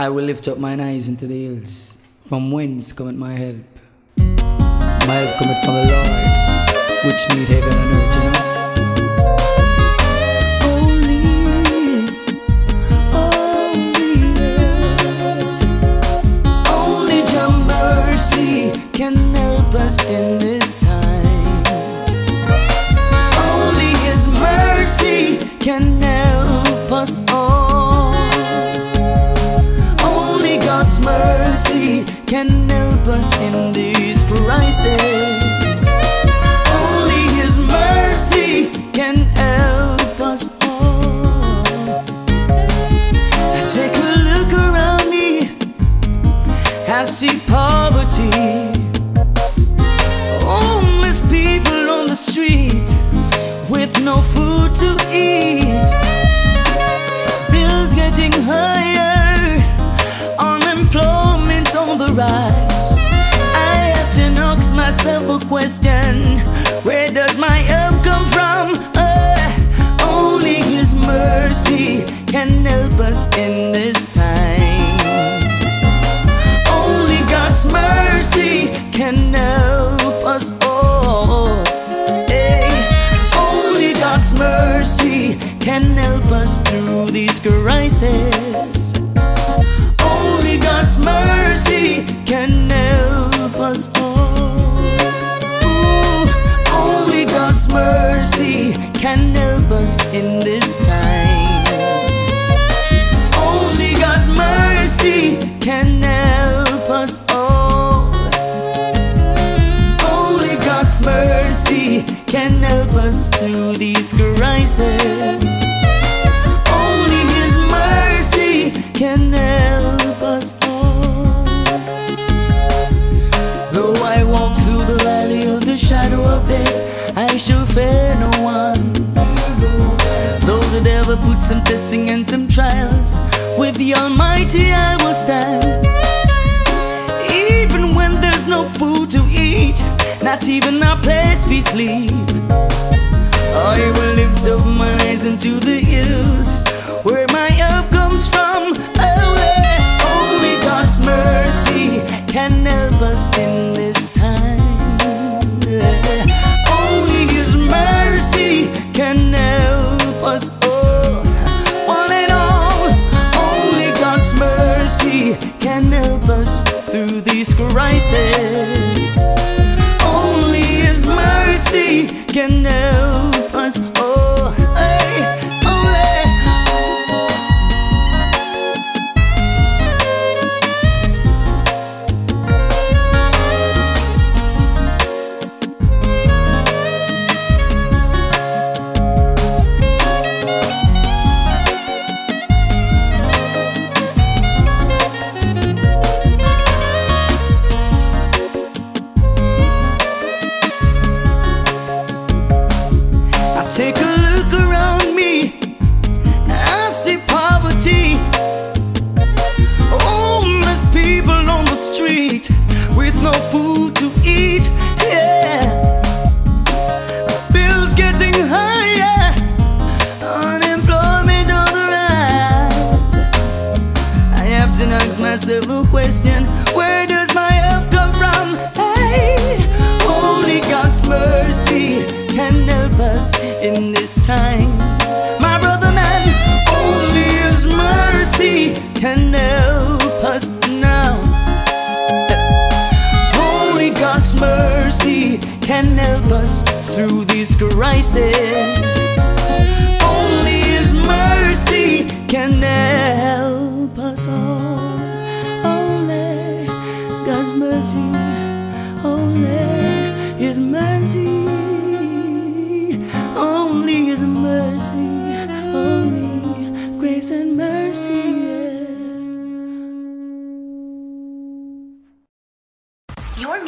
I will lift up mine eyes into the hills. From whence cometh my help? My help cometh from the Lord, which made heaven and earth, you know. In this can help us in this crisis. Myself a question Where does my help come from? Uh, only His mercy can help us in this time. Only God's mercy can help us all. Hey, only God's mercy can help us through these crises. Through these crises. Only His mercy can help us all. Though I walk through the valley of the shadow of death, I shall fear no one. Though the devil puts some testing and some trials, with the Almighty I will stand. Even when there's no food to eat, not even a place we sleep. I will lift up my eyes into the hills, where my help comes from. Only, only God's mercy can help us in this time. Only His mercy can help us all. One and all, only God's mercy can help us through these crises. This time. My brother, man, only His mercy can help us now. Only God's mercy can help us through these crises. Only His mercy can help us all. Only God's mercy,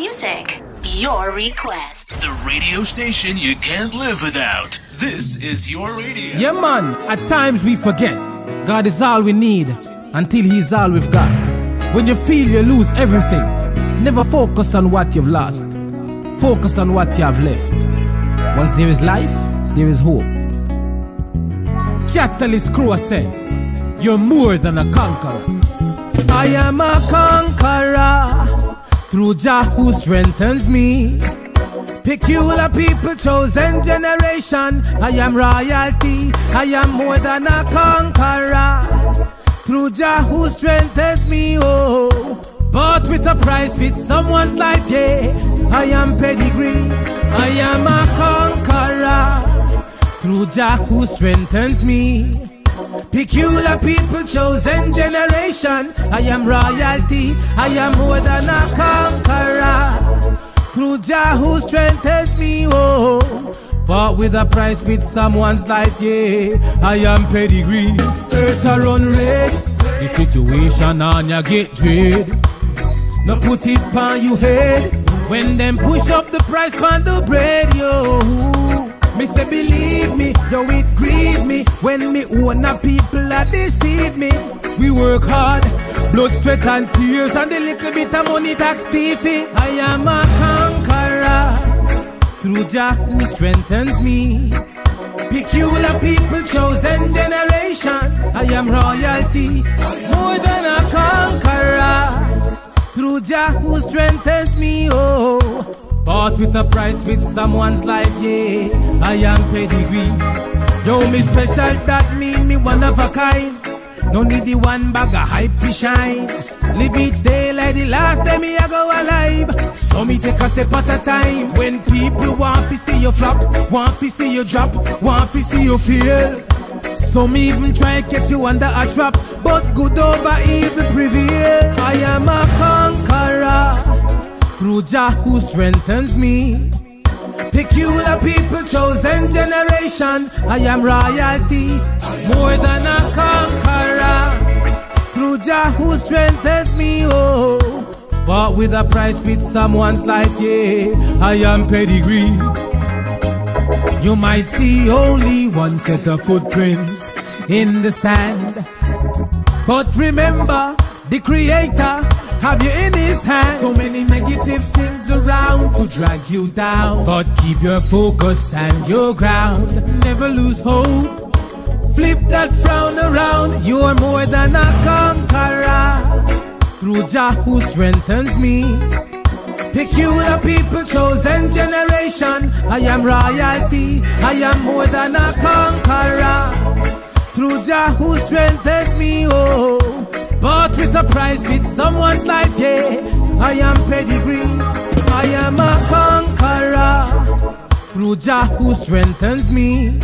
music, your request. The radio station you can't live without. This is your radio. Yeah, man, at times we forget God is all we need until He's all we've got. When you feel you lose everything, never focus on what you've lost. Focus on what you have left. Once there is life, there is hope. Catalyst Crew said, You're more than a conqueror. I am a conqueror through Jah who strengthens me. Peculiar people, chosen generation. I am royalty. I am more than a conqueror. Through Jah who strengthens me, oh. But with a price fit someone's life, yeah. I am pedigree. I am a conqueror. Through Jah who strengthens me. Peculiar people, chosen generation. I am royalty. I am more than a conqueror. Through Jah who strengthens me, oh. But with a price with someone's life, yeah. I am pedigree. Earth a run red. The situation on ya get dread. No put it on you head. When them push up the price on the bread, yo. Me say believe me, yo it grieve me when me own a people that deceive me. We work hard, blood, sweat and tears, and a little bit of money tax thiefy. I am a conqueror through Jah who strengthens me. Peculiar people, chosen generation. I am royalty, more than a conqueror. Through Jah who strengthens me, oh. Bought with a price with someone's life, yeah. I am pedigree. Yo, me special, that mean me one of a kind. No need the one bag of hype for shine. Live each day like the last day me I go alive. So me take a step at a time. When people want to see you flop, want to see you drop, want to see you fail. Some even try get you under a trap, but good over evil prevail. I am a conqueror through Jah who strengthens me. Peculiar people, chosen generation. I am royalty, more than a conqueror. Through Jah who strengthens me, oh. But with a price with someone's life, yeah. I am pedigree. You might see only one set of footprints in the sand. But remember, the Creator have you in His hand. So many negative things around to drag you down. But keep your focus and your ground. Never lose hope. Flip that frown around. You are more than a conqueror. Through Jah who strengthens me. Peculiar people, chosen generation. I am royalty. I am more than a conqueror. Through Jah who strengthens me, oh. But with a price with someone's life, yeah. I am pedigree. I am a conqueror. Through Jah who strengthens me.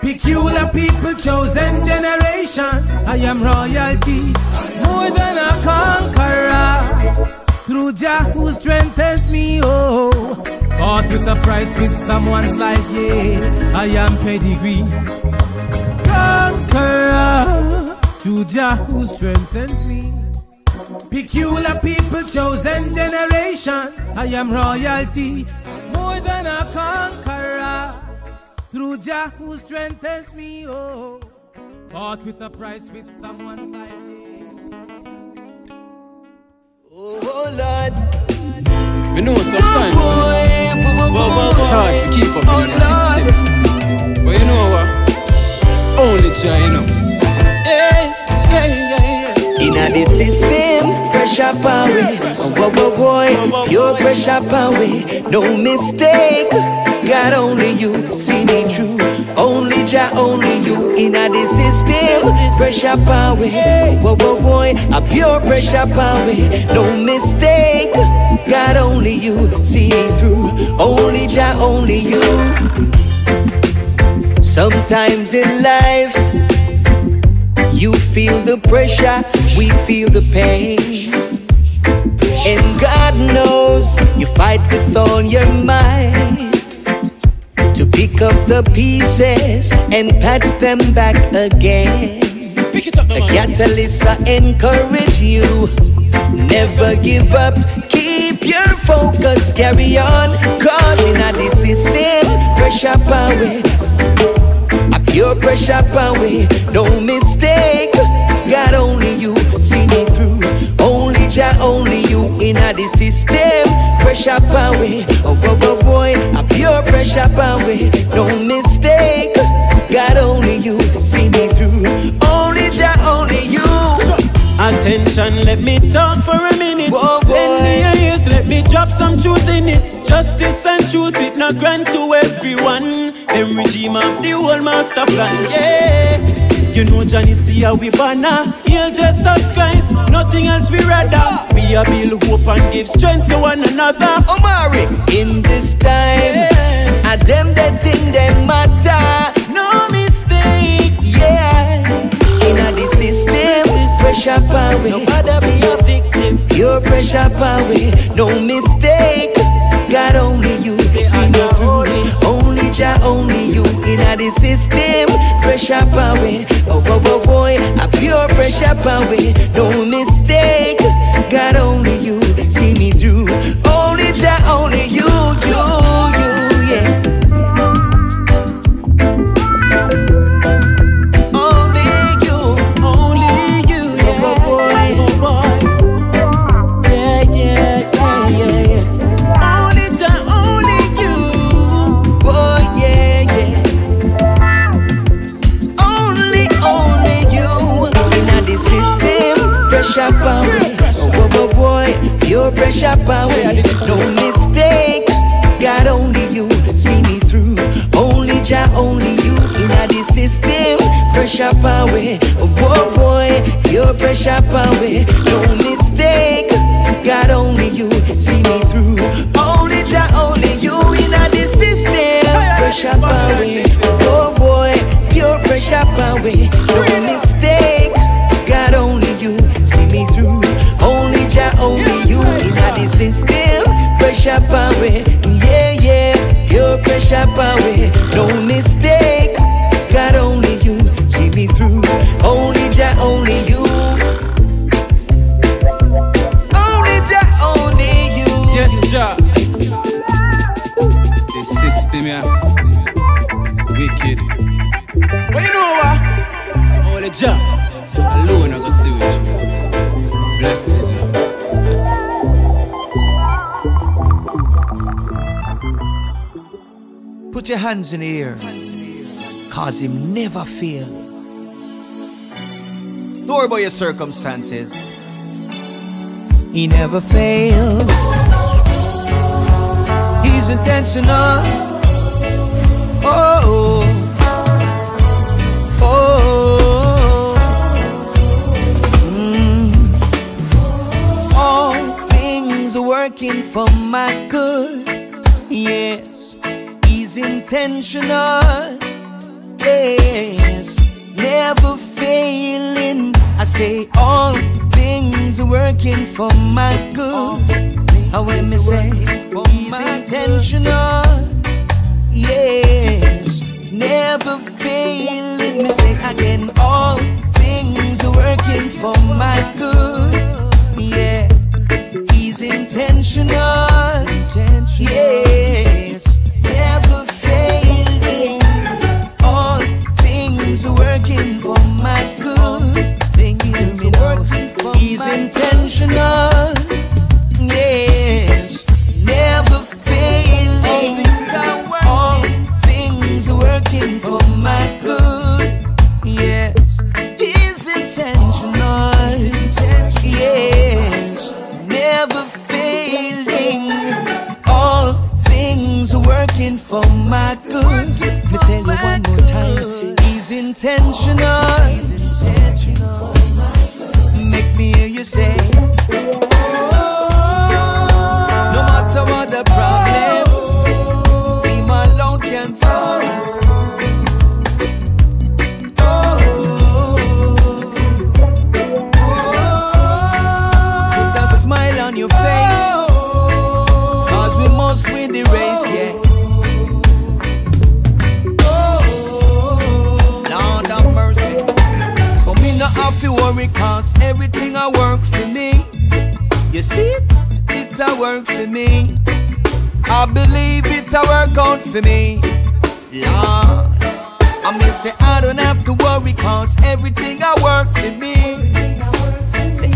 Peculiar people, chosen generation. I am royalty. More than a conqueror. Through Jah who strengthens me, oh. Bought with a price with someone's life, yeah. I am pedigree. Conqueror. Through Jah who strengthens me. Peculiar people, chosen generation. I am royalty. More than a conqueror. Through Jah who strengthens me, oh. Bought with a price with someone's life, yeah. Oh Lord, We know sometimes boy, well, well, well, hard to keep up oh in the system. But you know what? Only Jah, you know. Yeah, yeah, yeah, yeah. in a the system, pressure power. Whoa, whoa, boy, pure pressure power. No mistake, God only you see me through. Only Jah, only you in a the system, pressure power. Whoa, whoa, boy, a pure pressure power. No mistake, God only you see me through. Only Jah, only you. Sometimes in life. You feel the pressure, we feel the pain. And God knows you fight with all your might to pick up the pieces and patch them back again. Pick it up, The catalyst I encourage you. Never give up, keep your focus, carry on. Cause in a the system, pressure power. A pure pressure power, no mistake. In a the system. Pressure power, oh, oh, oh boy, a pure pressure power, no mistake. God only you see me through. Only Jah, only you. Attention, let me talk for a minute. Whoa, boy. Lend me your ears, let me drop some truth in it. Justice and truth, it not grant to everyone. Them regime of the whole master plan, yeah. You know Johnny see how we banner He'll Jesus Christ, nothing else we rather We a build hope and give strength to one another Omari, in this time, Yeah. I them that think they matter. No mistake Yeah, in a the system, pressure power. Nobody be a victim Pure pressure power, no mistake. God only you, see me through. Only Jah, only you. In a the system, pressure power. Oh, oh, oh boy, a pure pressure power, no mistake. God only Alone I go see with you. Put your hands in the air. Cause him never fail. Don't worry about your circumstances. He never fails. He's intentional. Oh, oh, oh. Working for my good. Yes, he's intentional. Yes, never failing. I say all things are working for my good. How when me say he's intentional. Yes, never failing. Me say again, all things are working for my good. Yeah, he's intentional. Yes,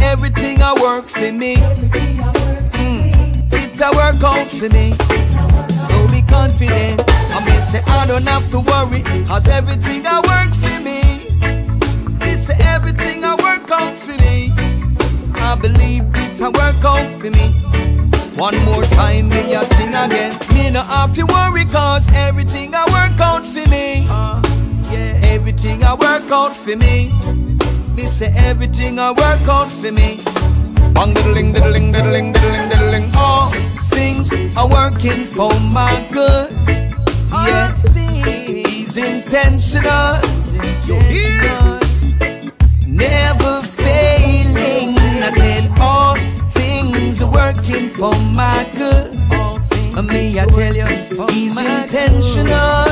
everything I work for me. Mm, It a work out for me. So be confident. I mean say I don't have to worry cause everything I work for me. It's everything I work out for me. I believe it's a work out for me. One more time, me a sing again. Me no have to worry, cause everything I work out for me. Uh, yeah, everything I work out for me. Me say everything I work out for me. Bang diddling, diddling, diddling, diddling, diddling. All things are working for my good. Yeah, he's intentional. You hear? Never failing. I said all things are working for my good. Me, I tell you, he's intentional.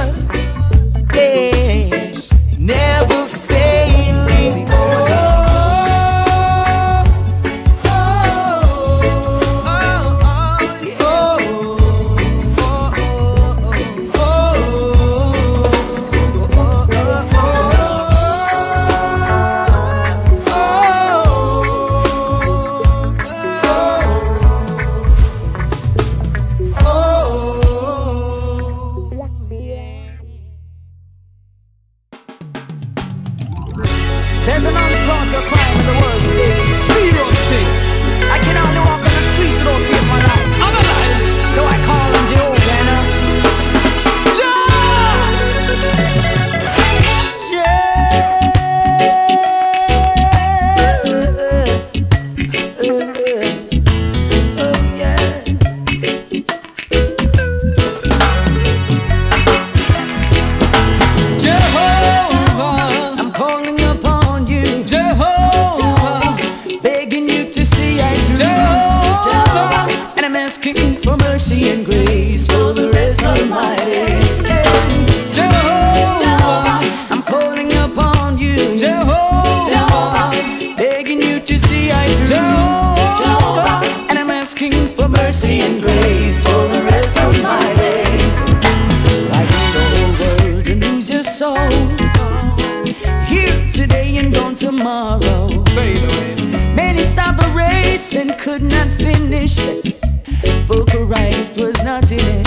Christ was not in it.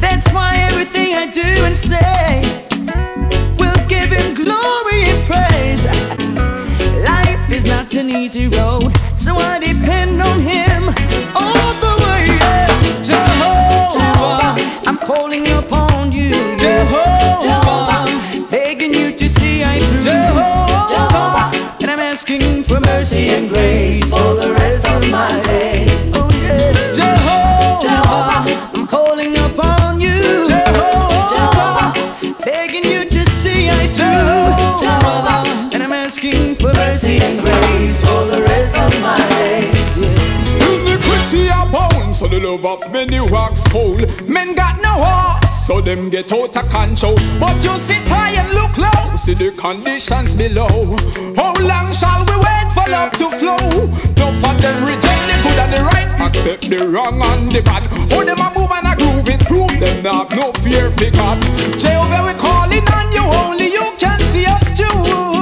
That's why everything I do and say will give him glory and praise. Life is not an easy road, so I depend on him all the way. yeah. Jehovah, I'm calling upon you. Jehovah, begging you to see I through. Jehovah, and I'm asking for mercy and grace for the rest of my days. Love many rocks cold. Men got no heart, so them get out of control. But you sit high and look low, see the conditions below. How long shall we wait for love to flow? No for them reject the good and the right, accept the wrong and the bad. Oh, them a move and a groove it through, them have no fear for God. Jehovah, we calling on you, only you can see us through.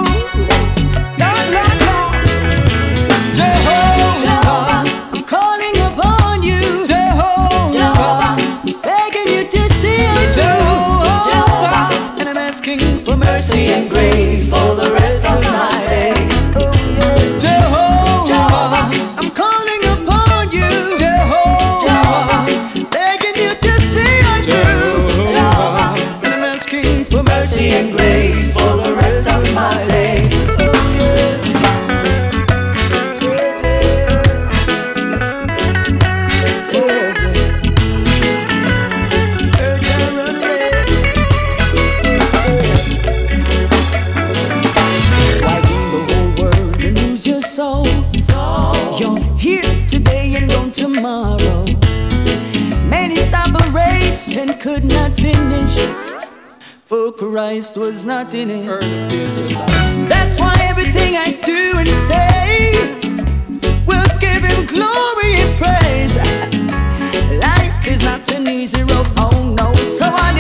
could not finish For Christ was not in it. That's why everything I do and say Will give him glory and praise. Life is not an easy road, oh no. So I